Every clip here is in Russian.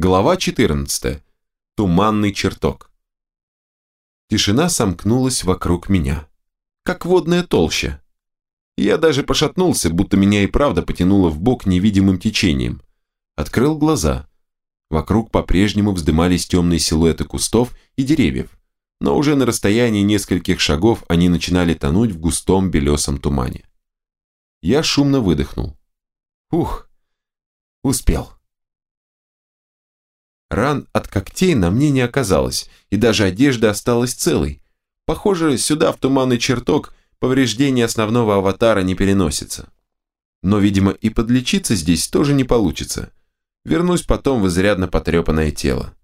Глава 14. Туманный чертог. Тишина сомкнулась вокруг меня, как водная толща. Я даже пошатнулся, будто меня и правда потянуло в бок невидимым течением. Открыл глаза. Вокруг по-прежнему вздымались темные силуэты кустов и деревьев, но уже на расстоянии нескольких шагов они начинали тонуть в густом белесом тумане. Я шумно выдохнул. Ух, успел. Ран от когтей на мне не оказалось, и даже одежда осталась целой. Похоже, сюда, в туманный чертог, повреждения основного аватара не переносится. Но, видимо, и подлечиться здесь тоже не получится. Вернусь потом в изрядно потрепанное тело.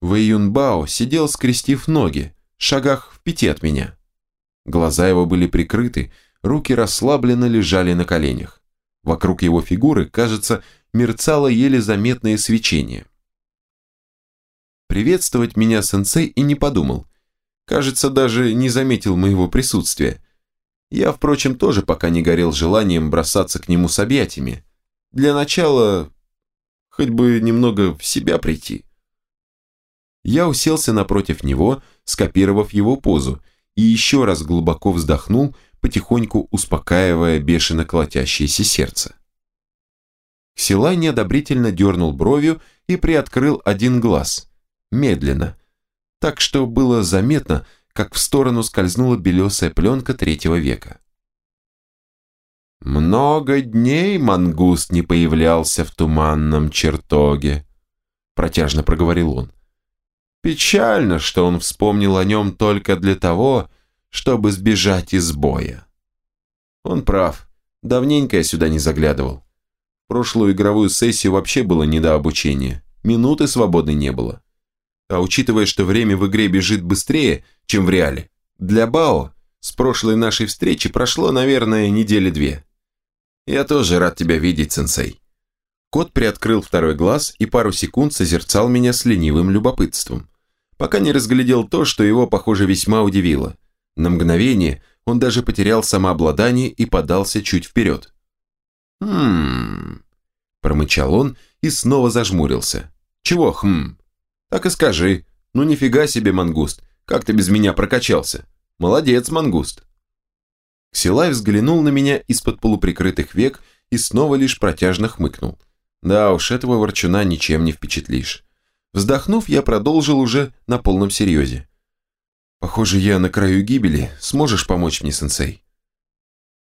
Вэй Юнбао сидел, скрестив ноги, шагах в пяти от меня. Глаза его были прикрыты, руки расслабленно лежали на коленях. Вокруг его фигуры, кажется, мерцало еле заметное свечение. Приветствовать меня сенсей и не подумал. Кажется, даже не заметил моего присутствия. Я, впрочем, тоже пока не горел желанием бросаться к нему с объятиями. Для начала, хоть бы немного в себя прийти. Я уселся напротив него, скопировав его позу, и еще раз глубоко вздохнул, потихоньку успокаивая бешено колотящееся сердце. Ксилай неодобрительно дернул бровью и приоткрыл один глаз – медленно, так что было заметно, как в сторону скользнула белесая пленка третьего века. «Много дней мангуст не появлялся в туманном чертоге», протяжно проговорил он. «Печально, что он вспомнил о нем только для того, чтобы сбежать из боя». Он прав, давненько я сюда не заглядывал. Прошлую игровую сессию вообще было не до обучения, минуты свободной не было. А учитывая, что время в игре бежит быстрее, чем в реале, для Бао с прошлой нашей встречи прошло, наверное, недели две. Я тоже рад тебя видеть, сенсей. Кот приоткрыл второй глаз и пару секунд созерцал меня с ленивым любопытством, пока не разглядел то, что его, похоже, весьма удивило. На мгновение он даже потерял самообладание и подался чуть вперед. «Хм...» – промычал он и снова зажмурился. «Чего хм?» Так и скажи. Ну нифига себе, мангуст, как ты без меня прокачался? Молодец, мангуст. Ксилай взглянул на меня из-под полуприкрытых век и снова лишь протяжно хмыкнул. Да уж, этого ворчуна ничем не впечатлишь. Вздохнув, я продолжил уже на полном серьезе. Похоже, я на краю гибели. Сможешь помочь мне, сенсей?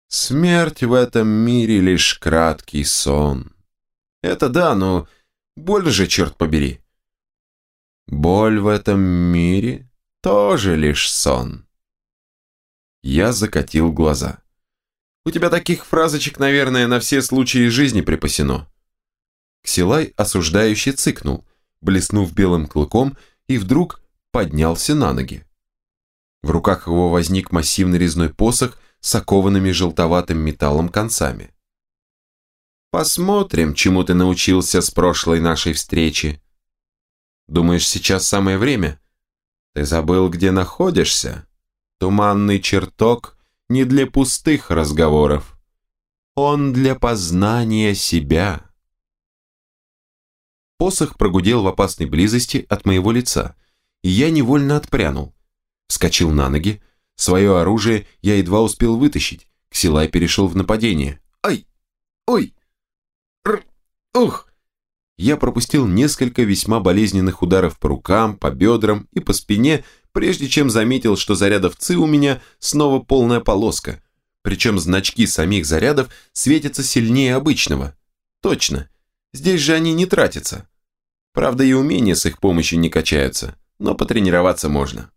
Смерть в этом мире лишь краткий сон. Это да, но больно же, черт побери. Боль в этом мире тоже лишь сон. Я закатил глаза. У тебя таких фразочек, наверное, на все случаи жизни припасено. Ксилай осуждающе цыкнул, блеснув белым клыком, и вдруг поднялся на ноги. В руках его возник массивный резной посох с окованными желтоватым металлом концами. «Посмотрим, чему ты научился с прошлой нашей встречи», Думаешь, сейчас самое время? Ты забыл, где находишься? Туманный чертог не для пустых разговоров. Он для познания себя. Посох прогудел в опасной близости от моего лица, и я невольно отпрянул. Вскочил на ноги. Свое оружие я едва успел вытащить. Ксилай перешел в нападение. «Ай! Ой! Р! Ух!» Я пропустил несколько весьма болезненных ударов по рукам, по бедрам и по спине, прежде чем заметил, что зарядов ЦИ у меня снова полная полоска. Причем значки самих зарядов светятся сильнее обычного. Точно, здесь же они не тратятся. Правда и умения с их помощью не качаются, но потренироваться можно.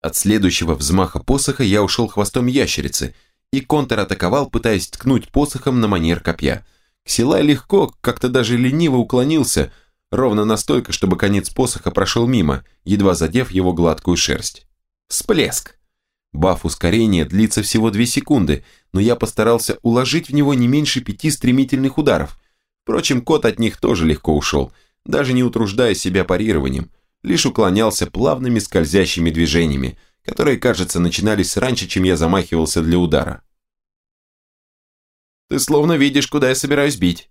От следующего взмаха посоха я ушел хвостом ящерицы и контратаковал, пытаясь ткнуть посохом на манер копья – Ксилай легко, как-то даже лениво уклонился, ровно настолько, чтобы конец посоха прошел мимо, едва задев его гладкую шерсть. Всплеск! Баф ускорения длится всего 2 секунды, но я постарался уложить в него не меньше пяти стремительных ударов. Впрочем, кот от них тоже легко ушел, даже не утруждая себя парированием, лишь уклонялся плавными скользящими движениями, которые, кажется, начинались раньше, чем я замахивался для удара. Ты словно видишь, куда я собираюсь бить».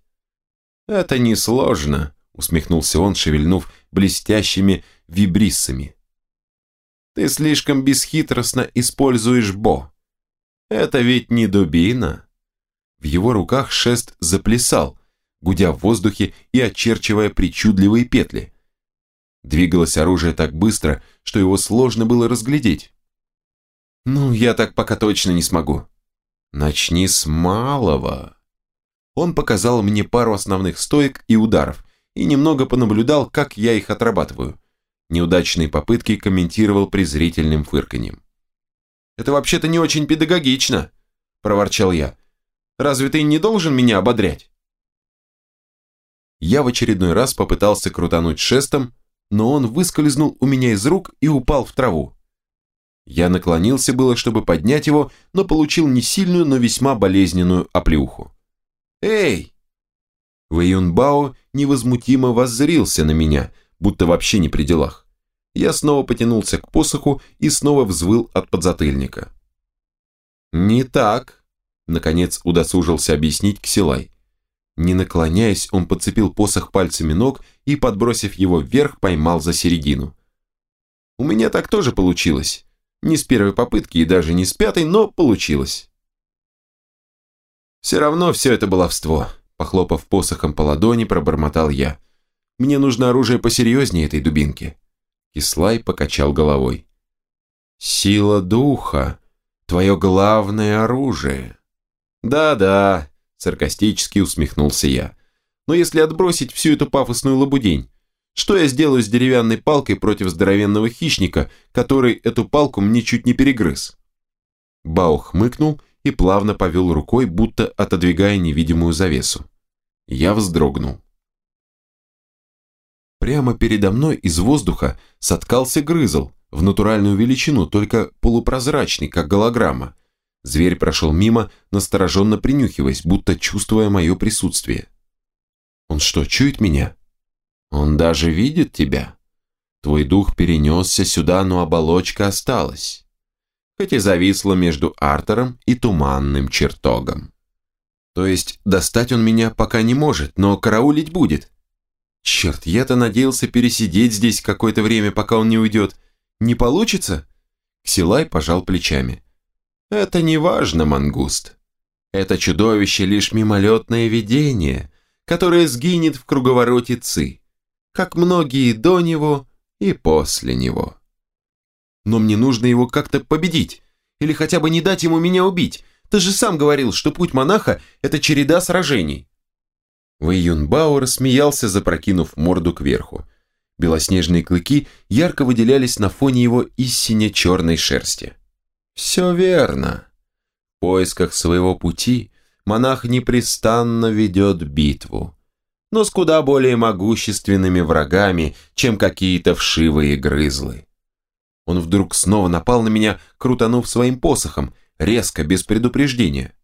«Это несложно», усмехнулся он, шевельнув блестящими вибриссами. Ты слишком бесхитростно используешь Бо. Это ведь не дубина. В его руках шест заплясал, гудя в воздухе и очерчивая причудливые петли. Двигалось оружие так быстро, что его сложно было разглядеть. «Ну, я так пока точно не смогу». «Начни с малого». Он показал мне пару основных стоек и ударов, и немного понаблюдал, как я их отрабатываю. Неудачные попытки комментировал презрительным фырканьем. «Это вообще-то не очень педагогично», – проворчал я. «Разве ты не должен меня ободрять?» Я в очередной раз попытался крутануть шестом, но он выскользнул у меня из рук и упал в траву. Я наклонился было, чтобы поднять его, но получил не сильную, но весьма болезненную оплеуху. «Эй!» Вэйюнбао невозмутимо воззрился на меня, будто вообще не при делах. Я снова потянулся к посоху и снова взвыл от подзатыльника. «Не так», — наконец удосужился объяснить Ксилай. Не наклоняясь, он подцепил посох пальцами ног и, подбросив его вверх, поймал за середину. «У меня так тоже получилось. Не с первой попытки и даже не с пятой, но получилось». «Все равно все это баловство», – похлопав посохом по ладони, пробормотал я. «Мне нужно оружие посерьезнее этой дубинки». Кислай покачал головой. «Сила духа – твое главное оружие». «Да-да», – саркастически усмехнулся я. «Но если отбросить всю эту пафосную лабудень, что я сделаю с деревянной палкой против здоровенного хищника, который эту палку мне чуть не перегрыз?» Бао хмыкнул и плавно повел рукой, будто отодвигая невидимую завесу. Я вздрогнул. Прямо передо мной из воздуха соткался грызл, в натуральную величину, только полупрозрачный, как голограмма. Зверь прошел мимо, настороженно принюхиваясь, будто чувствуя мое присутствие. «Он что, чует меня?» «Он даже видит тебя. Твой дух перенесся сюда, но оболочка осталась хоть и зависла между Артером и туманным чертогом. То есть достать он меня пока не может, но караулить будет. Черт, я-то надеялся пересидеть здесь какое-то время, пока он не уйдет. Не получится? Ксилай пожал плечами. Это не важно, мангуст. Это чудовище лишь мимолетное видение, которое сгинет в круговороте Ци, как многие до него и после него но мне нужно его как-то победить. Или хотя бы не дать ему меня убить. Ты же сам говорил, что путь монаха – это череда сражений». Вэй Юнбао рассмеялся, запрокинув морду кверху. Белоснежные клыки ярко выделялись на фоне его истине черной шерсти. «Все верно. В поисках своего пути монах непрестанно ведет битву, но с куда более могущественными врагами, чем какие-то вшивые грызлы. Он вдруг снова напал на меня, крутанув своим посохом, резко, без предупреждения.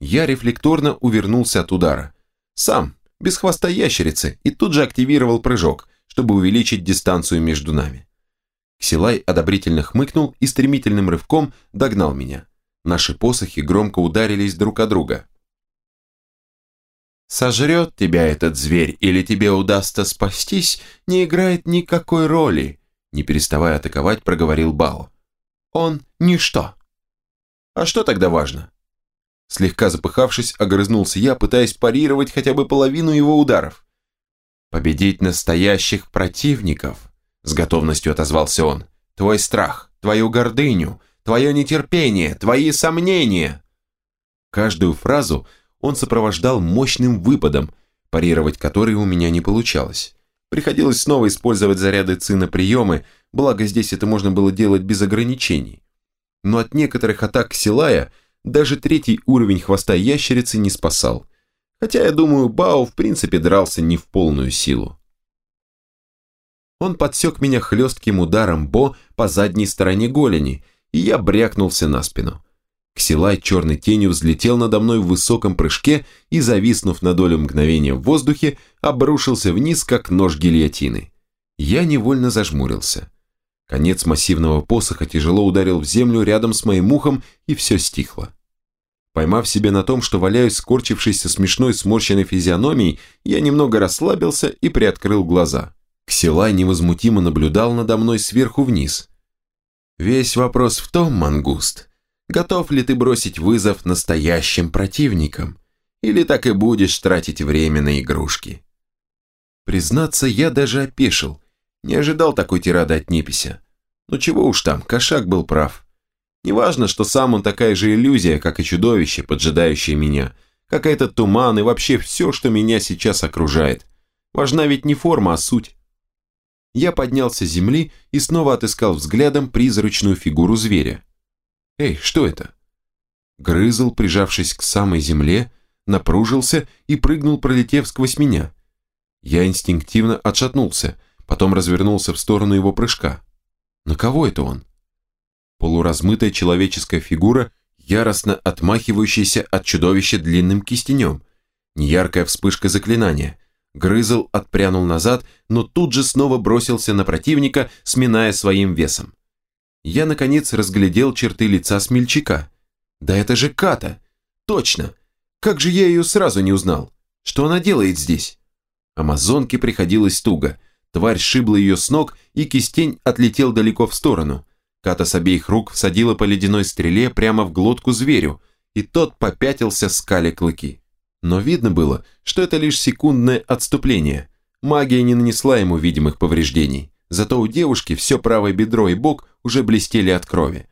Я рефлекторно увернулся от удара. Сам, без хвоста ящерицы, и тут же активировал прыжок, чтобы увеличить дистанцию между нами. Ксилай одобрительно хмыкнул и стремительным рывком догнал меня. Наши посохи громко ударились друг о друга. «Сожрет тебя этот зверь или тебе удастся спастись, не играет никакой роли», не переставая атаковать, проговорил Бао. «Он ничто». «А что тогда важно?» Слегка запыхавшись, огрызнулся я, пытаясь парировать хотя бы половину его ударов. «Победить настоящих противников», — с готовностью отозвался он. «Твой страх, твою гордыню, твое нетерпение, твои сомнения». Каждую фразу он сопровождал мощным выпадом, парировать который у меня не получалось. Приходилось снова использовать заряды ЦИ на приемы, благо здесь это можно было делать без ограничений. Но от некоторых атак Силая даже третий уровень хвоста ящерицы не спасал. Хотя, я думаю, Бао в принципе дрался не в полную силу. Он подсек меня хлестким ударом Бо по задней стороне голени, и я брякнулся на спину. Ксилай черной тенью взлетел надо мной в высоком прыжке и, зависнув на долю мгновения в воздухе, обрушился вниз, как нож гильотины. Я невольно зажмурился. Конец массивного посоха тяжело ударил в землю рядом с моим ухом, и все стихло. Поймав себя на том, что валяюсь скорчившись смешной сморщенной физиономией, я немного расслабился и приоткрыл глаза. Ксилай невозмутимо наблюдал надо мной сверху вниз. Весь вопрос в том, Мангуст, готов ли ты бросить вызов настоящим противникам, или так и будешь тратить время на игрушки. Признаться, я даже опешил, не ожидал такой тирады от Непися. Но чего уж там, кошак был прав. Неважно, что сам он такая же иллюзия, как и чудовище, поджидающее меня, как этот туман и вообще все, что меня сейчас окружает. Важна ведь не форма, а суть. Я поднялся с земли и снова отыскал взглядом призрачную фигуру зверя. Эй, что это? Грызл, прижавшись к самой земле, напружился и прыгнул, пролетев сквозь меня. Я инстинктивно отшатнулся, потом развернулся в сторону его прыжка. На кого это он? Полуразмытая человеческая фигура, яростно отмахивающаяся от чудовища длинным кистенем. Неяркая вспышка заклинания. Грызл отпрянул назад, но тут же снова бросился на противника, сминая своим весом. Я, наконец, разглядел черты лица смельчака. Да это же Ката! Точно! Как же я ее сразу не узнал? Что она делает здесь? Амазонке приходилось туго. Тварь шибла ее с ног, и кистень отлетел далеко в сторону. Ката с обеих рук всадила по ледяной стреле прямо в глотку зверю, и тот попятился скали клыки. Но видно было, что это лишь секундное отступление. Магия не нанесла ему видимых повреждений, зато у девушки все правое бедро и бок уже блестели от крови.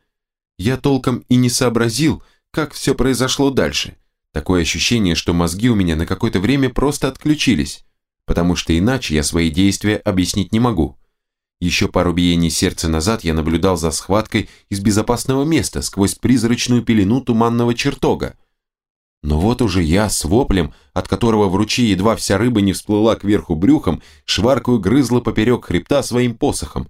Я толком и не сообразил, как все произошло дальше. Такое ощущение, что мозги у меня на какое-то время просто отключились, потому что иначе я свои действия объяснить не могу. Еще пару биений сердца назад я наблюдал за схваткой из безопасного места сквозь призрачную пелену туманного чертога. Но вот уже я с воплем, от которого в ручье едва вся рыба не всплыла кверху брюхом, шваркаю грызла поперек хребта своим посохом.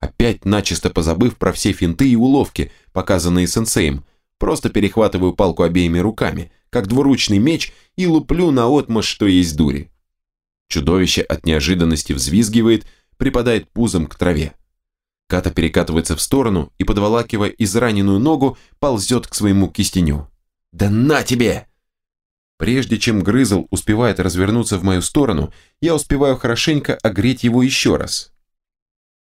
Опять начисто позабыв про все финты и уловки, показанные сенсеем, просто перехватываю палку обеими руками, как двуручный меч, и луплю на отмашь, что есть дури. Чудовище от неожиданности взвизгивает, припадает пузом к траве. Ката перекатывается в сторону и, подволакивая израненную ногу, ползет к своему кистеню. «Да на тебе!» Прежде чем грызл успевает развернуться в мою сторону, я успеваю хорошенько огреть его еще раз.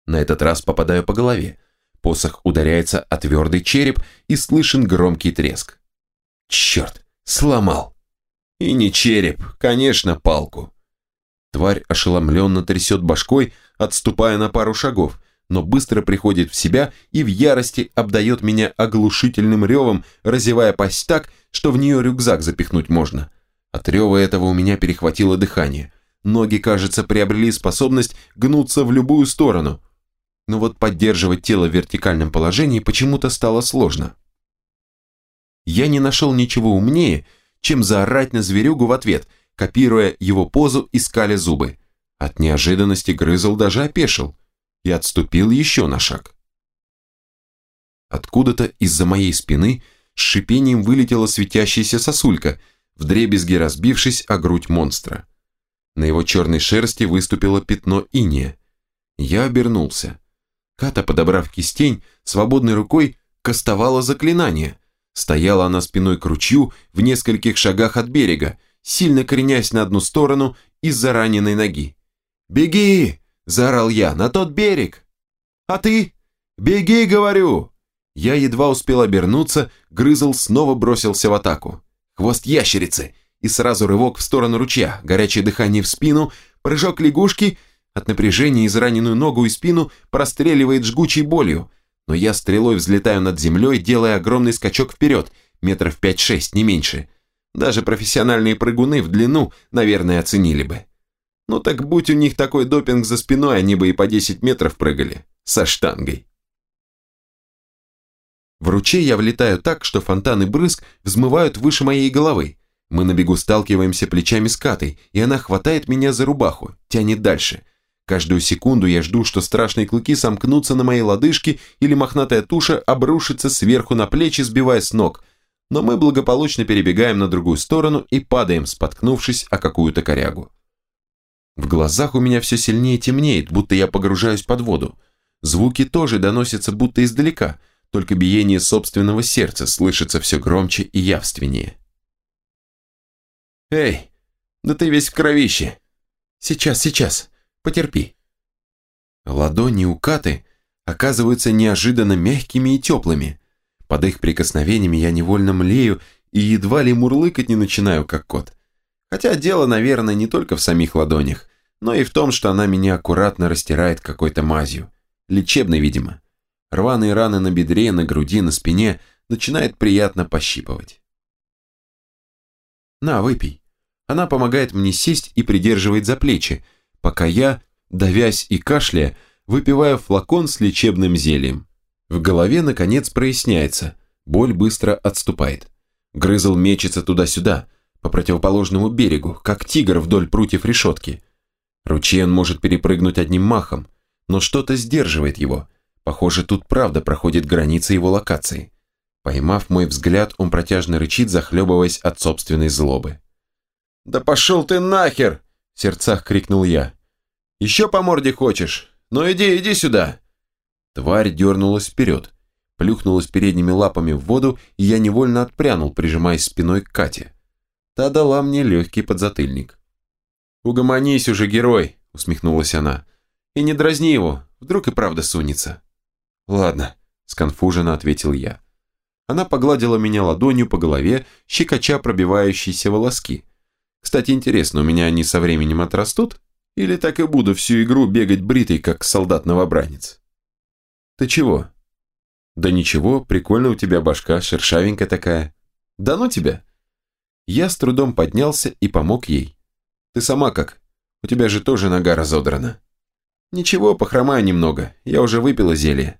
На этот раз попадаю по голове. Посох ударяется о твердый череп и слышен громкий треск. Черт, сломал. И не череп, конечно, палку. Тварь ошеломленно трясет башкой, отступая на пару шагов, но быстро приходит в себя и в ярости обдает меня оглушительным ревом, разевая пасть так, что в нее рюкзак запихнуть можно. От рева этого у меня перехватило дыхание. Ноги, кажется, приобрели способность гнуться в любую сторону. Но вот поддерживать тело в вертикальном положении почему-то стало сложно. Я не нашел ничего умнее, чем заорать на зверюгу в ответ, копируя его позу и скали зубы. От неожиданности грызл даже опешил и отступил еще на шаг. Откуда-то из-за моей спины с шипением вылетела светящаяся сосулька, вдребезги разбившись о грудь монстра. На его черной шерсти выступило пятно иния. Я обернулся. Ката, подобрав кистень, свободной рукой кастовала заклинание. Стояла она спиной к ручью в нескольких шагах от берега, сильно коренясь на одну сторону из-за раненой ноги. «Беги!» – заорал я. «На тот берег!» «А ты?» «Беги, говорю!» Я едва успел обернуться, грызл снова бросился в атаку. Хвост ящерицы, и сразу рывок в сторону ручья, горячее дыхание в спину, прыжок лягушки, от напряжения израненную ногу и спину простреливает жгучей болью, но я стрелой взлетаю над землей, делая огромный скачок вперед, метров 5-6, не меньше. Даже профессиональные прыгуны в длину, наверное, оценили бы. Ну так будь у них такой допинг за спиной, они бы и по 10 метров прыгали. Со штангой. В ручей я влетаю так, что фонтаны брызг взмывают выше моей головы. Мы на бегу сталкиваемся плечами с Катой, и она хватает меня за рубаху, тянет дальше. Каждую секунду я жду, что страшные клыки сомкнутся на моей лодыжке или мохнатая туша обрушится сверху на плечи, сбивая с ног. Но мы благополучно перебегаем на другую сторону и падаем, споткнувшись о какую-то корягу. В глазах у меня все сильнее темнеет, будто я погружаюсь под воду. Звуки тоже доносятся будто издалека, только биение собственного сердца слышится все громче и явственнее. «Эй, да ты весь в кровище! Сейчас, сейчас, потерпи!» Ладони у Каты оказываются неожиданно мягкими и теплыми. Под их прикосновениями я невольно млею и едва ли мурлыкать не начинаю, как кот. Хотя дело, наверное, не только в самих ладонях, но и в том, что она меня аккуратно растирает какой-то мазью. Лечебной, видимо. Рваные раны на бедре, на груди, на спине начинает приятно пощипывать. «На, выпей». Она помогает мне сесть и придерживает за плечи, пока я, давясь и кашляя, выпиваю флакон с лечебным зельем. В голове, наконец, проясняется, боль быстро отступает. Грызл мечется туда-сюда, по противоположному берегу, как тигр вдоль прутьев решетки. Ручей он может перепрыгнуть одним махом, но что-то сдерживает его. Похоже, тут правда проходит граница его локации. Поймав мой взгляд, он протяжно рычит, захлебываясь от собственной злобы. «Да пошел ты нахер!» – в сердцах крикнул я. «Еще по морде хочешь? Ну иди, иди сюда!» Тварь дернулась вперед, плюхнулась передними лапами в воду, и я невольно отпрянул, прижимаясь спиной к Кате. Та дала мне легкий подзатыльник. «Угомонись уже, герой!» – усмехнулась она. «И не дразни его, вдруг и правда сунется». «Ладно», – сконфуженно ответил я. Она погладила меня ладонью по голове, щекоча пробивающиеся волоски. «Кстати, интересно, у меня они со временем отрастут? Или так и буду всю игру бегать бритый, как солдат-новобранец?» «Ты чего?» «Да ничего, прикольно у тебя башка, шершавенькая такая». «Да ну тебя!» Я с трудом поднялся и помог ей. Ты сама как? У тебя же тоже нога разодрана. Ничего, похромаю немного. Я уже выпила зелье.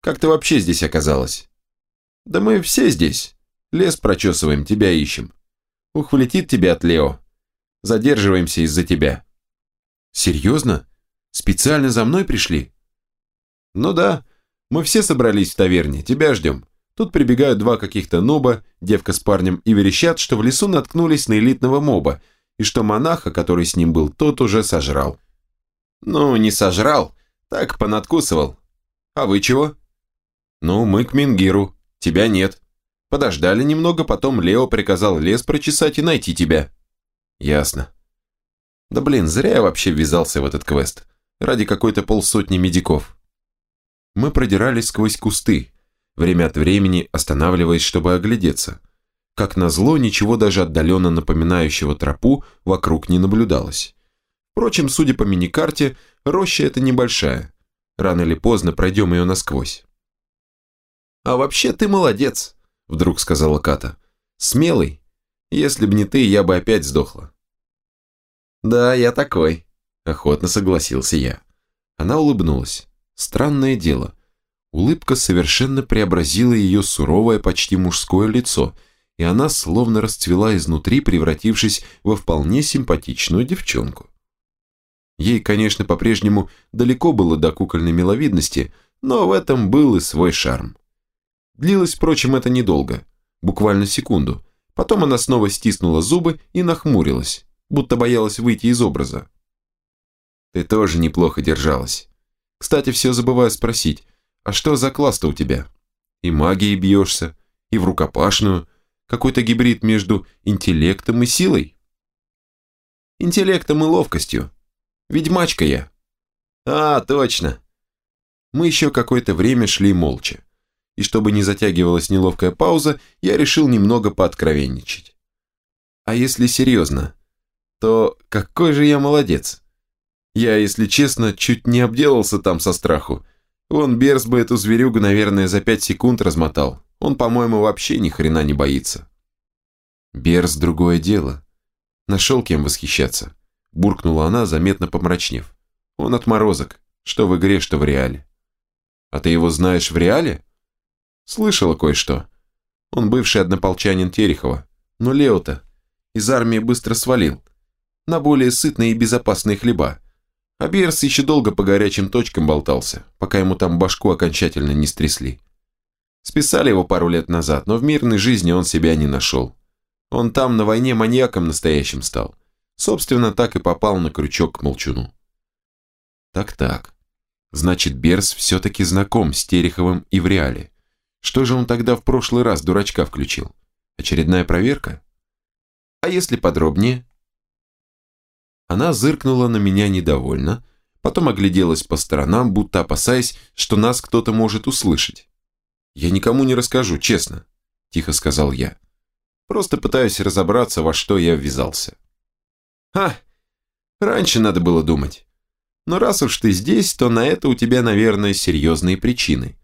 Как ты вообще здесь оказалась? Да мы все здесь. Лес прочесываем, тебя ищем. Ух, влетит тебя от Лео. Задерживаемся из-за тебя. Серьезно? Специально за мной пришли? Ну да, мы все собрались в таверне, тебя ждем. Тут прибегают два каких-то ноба, девка с парнем, и верещат, что в лесу наткнулись на элитного моба – и что монаха, который с ним был, тот уже сожрал. Ну, не сожрал, так понадкусывал. А вы чего? Ну, мы к Мингиру, тебя нет. Подождали немного, потом Лео приказал лес прочесать и найти тебя. Ясно. Да блин, зря я вообще ввязался в этот квест. Ради какой-то полсотни медиков. Мы продирались сквозь кусты, время от времени останавливаясь, чтобы оглядеться. Как назло, ничего даже отдаленно напоминающего тропу вокруг не наблюдалось. Впрочем, судя по миникарте, роща эта небольшая. Рано или поздно пройдем ее насквозь. «А вообще ты молодец», — вдруг сказала Ката. «Смелый. Если б не ты, я бы опять сдохла». «Да, я такой», — охотно согласился я. Она улыбнулась. Странное дело. Улыбка совершенно преобразила ее суровое, почти мужское лицо — и она словно расцвела изнутри, превратившись во вполне симпатичную девчонку. Ей, конечно, по-прежнему далеко было до кукольной миловидности, но в этом был и свой шарм. Длилось, впрочем, это недолго, буквально секунду. Потом она снова стиснула зубы и нахмурилась, будто боялась выйти из образа. «Ты тоже неплохо держалась. Кстати, все забываю спросить, а что за класс-то у тебя? И магией бьешься, и в рукопашную, какой-то гибрид между интеллектом и силой. Интеллектом и ловкостью. Ведьмачка я. А, точно. Мы еще какое-то время шли молча. И чтобы не затягивалась неловкая пауза, я решил немного пооткровенничать. А если серьезно, то какой же я молодец. Я, если честно, чуть не обделался там со страху. Вон Берс бы эту зверюгу, наверное, за пять секунд размотал. Он, по-моему, вообще ни хрена не боится. Берс другое дело. Нашел кем восхищаться. Буркнула она, заметно помрачнев. Он отморозок, что в игре, что в реале. А ты его знаешь в реале? Слышала кое-что. Он бывший однополчанин Терехова. Но Лео-то из армии быстро свалил. На более сытные и безопасные хлеба. А Берс еще долго по горячим точкам болтался, пока ему там башку окончательно не стрясли. Списали его пару лет назад, но в мирной жизни он себя не нашел. Он там на войне маньяком настоящим стал. Собственно, так и попал на крючок к молчуну. Так-так. Значит, Берс все-таки знаком с Тереховым и в реале. Что же он тогда в прошлый раз дурачка включил? Очередная проверка? А если подробнее? Она зыркнула на меня недовольно, потом огляделась по сторонам, будто опасаясь, что нас кто-то может услышать. «Я никому не расскажу, честно», – тихо сказал я. «Просто пытаюсь разобраться, во что я ввязался». «Ха! Раньше надо было думать. Но раз уж ты здесь, то на это у тебя, наверное, серьезные причины.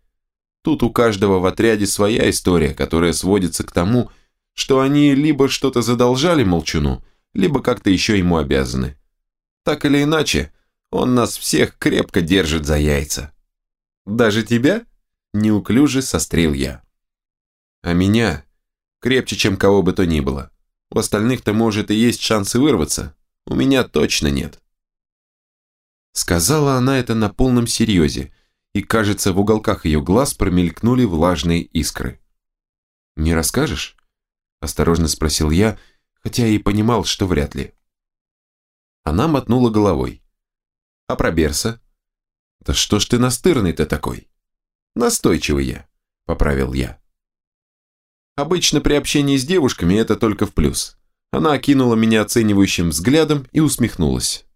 Тут у каждого в отряде своя история, которая сводится к тому, что они либо что-то задолжали молчуну, либо как-то еще ему обязаны. Так или иначе, он нас всех крепко держит за яйца. Даже тебя? Неуклюже сострил я. А меня крепче, чем кого бы то ни было. У остальных-то, может, и есть шансы вырваться. У меня точно нет. Сказала она это на полном серьезе, и, кажется, в уголках ее глаз промелькнули влажные искры. «Не расскажешь?» – осторожно спросил я, хотя и понимал, что вряд ли. Она мотнула головой. «А про Берса?» «Да что ж ты настырный-то такой?» «Настойчивый я», – поправил я. Обычно при общении с девушками это только в плюс. Она окинула меня оценивающим взглядом и усмехнулась.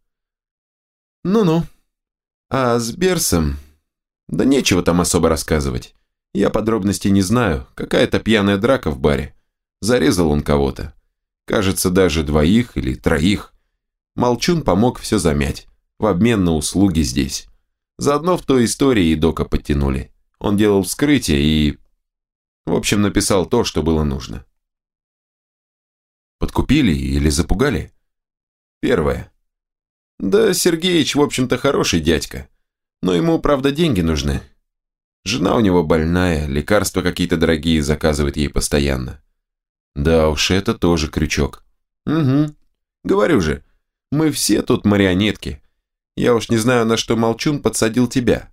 «Ну-ну. А с Берсом...» «Да нечего там особо рассказывать. Я подробностей не знаю. Какая-то пьяная драка в баре. Зарезал он кого-то. Кажется, даже двоих или троих. Молчун помог все замять. В обмен на услуги здесь. Заодно в той истории и Дока подтянули. Он делал вскрытие и... В общем, написал то, что было нужно. Подкупили или запугали? Первое. Да, Сергеич, в общем-то, хороший дядька. Но ему, правда, деньги нужны. Жена у него больная, лекарства какие-то дорогие заказывает ей постоянно. Да уж, это тоже крючок. Угу. Говорю же, мы все тут марионетки. Я уж не знаю, на что Молчун подсадил тебя.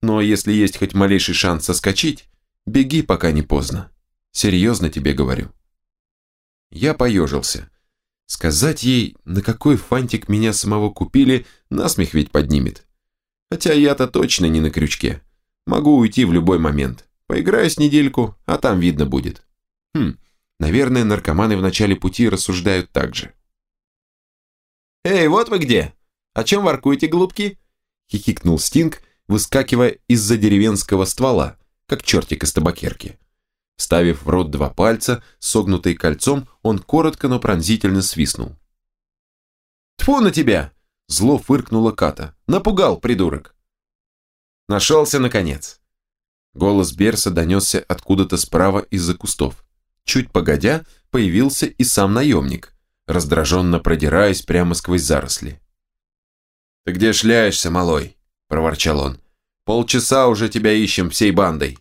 Но если есть хоть малейший шанс соскочить, Беги, пока не поздно. Серьезно тебе говорю. Я поежился. Сказать ей, на какой фантик меня самого купили, насмех ведь поднимет. Хотя я-то точно не на крючке. Могу уйти в любой момент. Поиграю с недельку, а там видно будет. Хм, наверное, наркоманы в начале пути рассуждают так же. «Эй, вот вы где! О чем воркуете, голубки?» Хихикнул Стинг, выскакивая из-за деревенского ствола, как чертик из табакерки. Ставив в рот два пальца, согнутые кольцом, он коротко, но пронзительно свистнул. «Тьфу на тебя!» – зло фыркнула Ката. «Напугал, придурок!» Нашелся, наконец. Голос Берса донесся откуда-то справа из-за кустов. Чуть погодя, появился и сам наемник, раздраженно продираясь прямо сквозь заросли. «Ты где шляешься, малой?» – проворчал он. Полчаса уже тебя ищем всей бандой».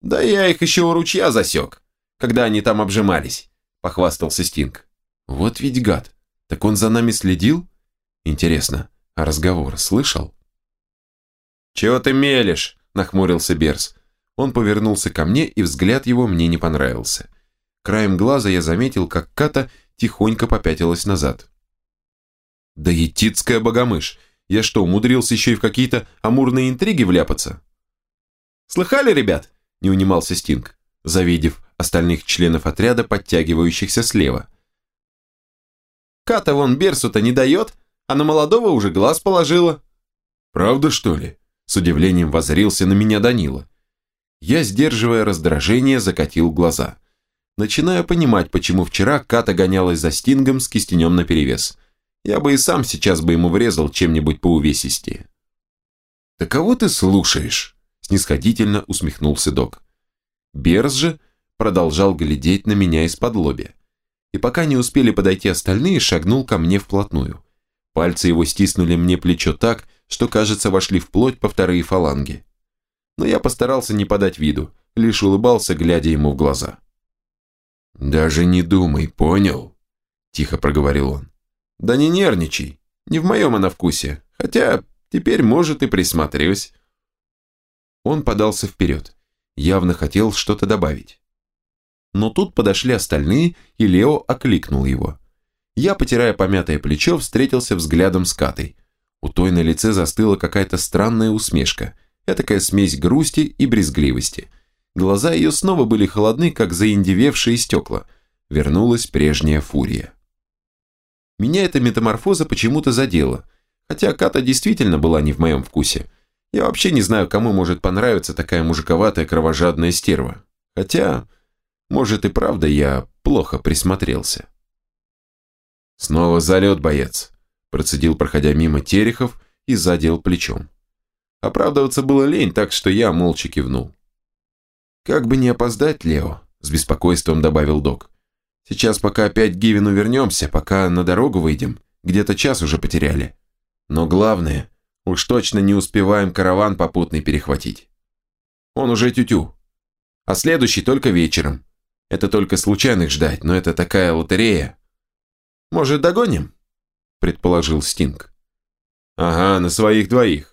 «Да я их еще у ручья засек, когда они там обжимались», – похвастался Стинг. «Вот ведь гад. Так он за нами следил? Интересно, а разговор слышал?» «Чего ты мелешь?» – нахмурился Берс. Он повернулся ко мне, и взгляд его мне не понравился. Краем глаза я заметил, как Ката тихонько попятилась назад. «Да етицкая богомышь! Я что, умудрился еще и в какие-то амурные интриги вляпаться? «Слыхали, ребят?» – не унимался Стинг, завидев остальных членов отряда, подтягивающихся слева. «Ката вон Берсу-то не дает, а на молодого уже глаз положила». «Правда, что ли?» – с удивлением воззрился на меня Данила. Я, сдерживая раздражение, закатил глаза. Начинаю понимать, почему вчера Ката гонялась за Стингом с кистенем наперевес. Я бы и сам сейчас бы ему врезал чем-нибудь по увесистее. «Да кого ты слушаешь?» – снисходительно усмехнулся док. Берз же продолжал глядеть на меня из-под лобья. И пока не успели подойти остальные, шагнул ко мне вплотную. Пальцы его стиснули мне плечо так, что, кажется, вошли вплоть по вторые фаланги. Но я постарался не подать виду, лишь улыбался, глядя ему в глаза. «Даже не думай, понял?» – тихо проговорил он. Да не нервничай, не в моем она вкусе, хотя теперь, может, и присмотрюсь. Он подался вперед, явно хотел что-то добавить. Но тут подошли остальные, и Лео окликнул его. Я, потирая помятое плечо, встретился взглядом с Катой. У той на лице застыла какая-то странная усмешка. Этакая смесь грусти и брезгливости. Глаза ее снова были холодны, как заиндевевшие стекла. Вернулась прежняя фурия. Меня эта метаморфоза почему-то задела, хотя Ката действительно была не в моем вкусе. Я вообще не знаю, кому может понравиться такая мужиковатая кровожадная стерва. Хотя, может и правда я плохо присмотрелся. Снова залет, боец, процедил, проходя мимо Терехов и задел плечом. Оправдываться было лень, так что я молча кивнул. «Как бы не опоздать, Лео», – с беспокойством добавил док. «Сейчас пока опять к Гивину вернемся, пока на дорогу выйдем, где-то час уже потеряли. Но главное, уж точно не успеваем караван попутный перехватить. Он уже тютю. А следующий только вечером. Это только случайных ждать, но это такая лотерея. Может, догоним?» – предположил Стинг. «Ага, на своих двоих.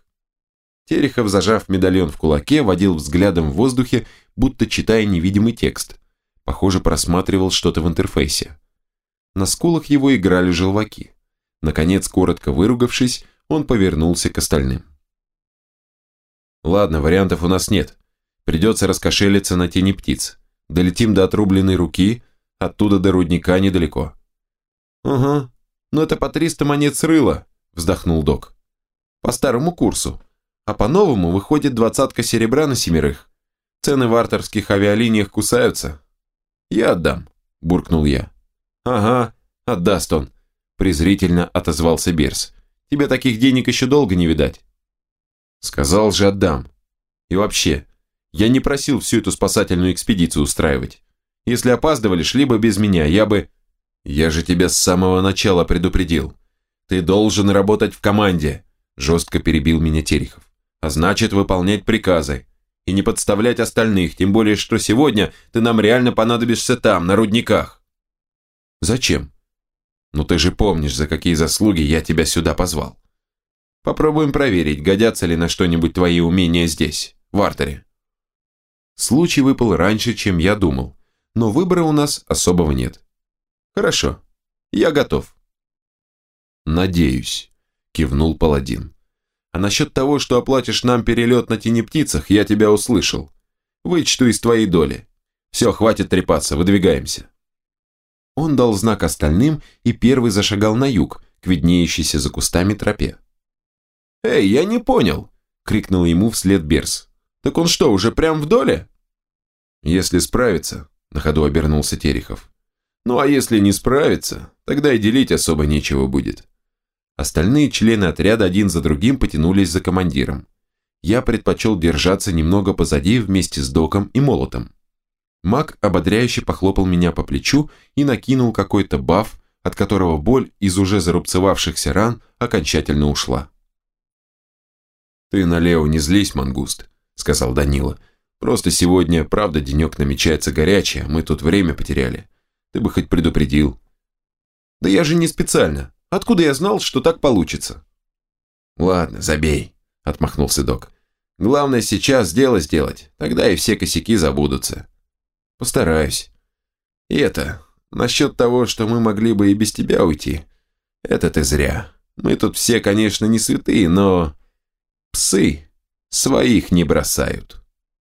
Терехов, зажав медальон в кулаке, водил взглядом в воздухе, будто читая невидимый текст. Похоже, просматривал что-то в интерфейсе. На скулах его играли желваки. Наконец, коротко выругавшись, он повернулся к остальным. «Ладно, вариантов у нас нет. Придется раскошелиться на тени птиц. Долетим до отрубленной руки, оттуда до рудника недалеко». «Ага, но это по 300 монет с рыла», – вздохнул док. «По старому курсу а по-новому выходит двадцатка серебра на семерых. Цены в артерских авиалиниях кусаются. Я отдам, буркнул я. Ага, отдаст он, презрительно отозвался Берс. Тебе таких денег еще долго не видать. Сказал же отдам. И вообще, я не просил всю эту спасательную экспедицию устраивать. Если опаздывали, шли бы без меня, я бы... Я же тебя с самого начала предупредил. Ты должен работать в команде, жестко перебил меня Терехов а значит выполнять приказы. И не подставлять остальных, тем более, что сегодня ты нам реально понадобишься там, на рудниках. Зачем? Ну ты же помнишь, за какие заслуги я тебя сюда позвал. Попробуем проверить, годятся ли на что-нибудь твои умения здесь, в артере. Случай выпал раньше, чем я думал, но выбора у нас особого нет. Хорошо, я готов. Надеюсь, кивнул паладин. А насчет того, что оплатишь нам перелет на тени птицах, я тебя услышал. Вычту из твоей доли. Все, хватит трепаться, выдвигаемся. Он дал знак остальным и первый зашагал на юг, к виднеющейся за кустами тропе. «Эй, я не понял!» – крикнул ему вслед Берс. «Так он что, уже прям в доле?» «Если справится», – на ходу обернулся Терехов. «Ну а если не справится, тогда и делить особо нечего будет. Остальные члены отряда один за другим потянулись за командиром. Я предпочел держаться немного позади вместе с Доком и Молотом. Маг ободряюще похлопал меня по плечу и накинул какой-то баф, от которого боль из уже зарубцевавшихся ран окончательно ушла. «Ты на Лео не злись, мангуст», — сказал Данила. «Просто сегодня, правда, денек намечается горячий, а мы тут время потеряли. Ты бы хоть предупредил». «Да я же не специально», Откуда я знал, что так получится?» «Ладно, забей», – отмахнулся док. «Главное сейчас дело сделать, тогда и все косяки забудутся». «Постараюсь. И это, насчет того, что мы могли бы и без тебя уйти, это ты зря. Мы тут все, конечно, не святые, но... Псы своих не бросают».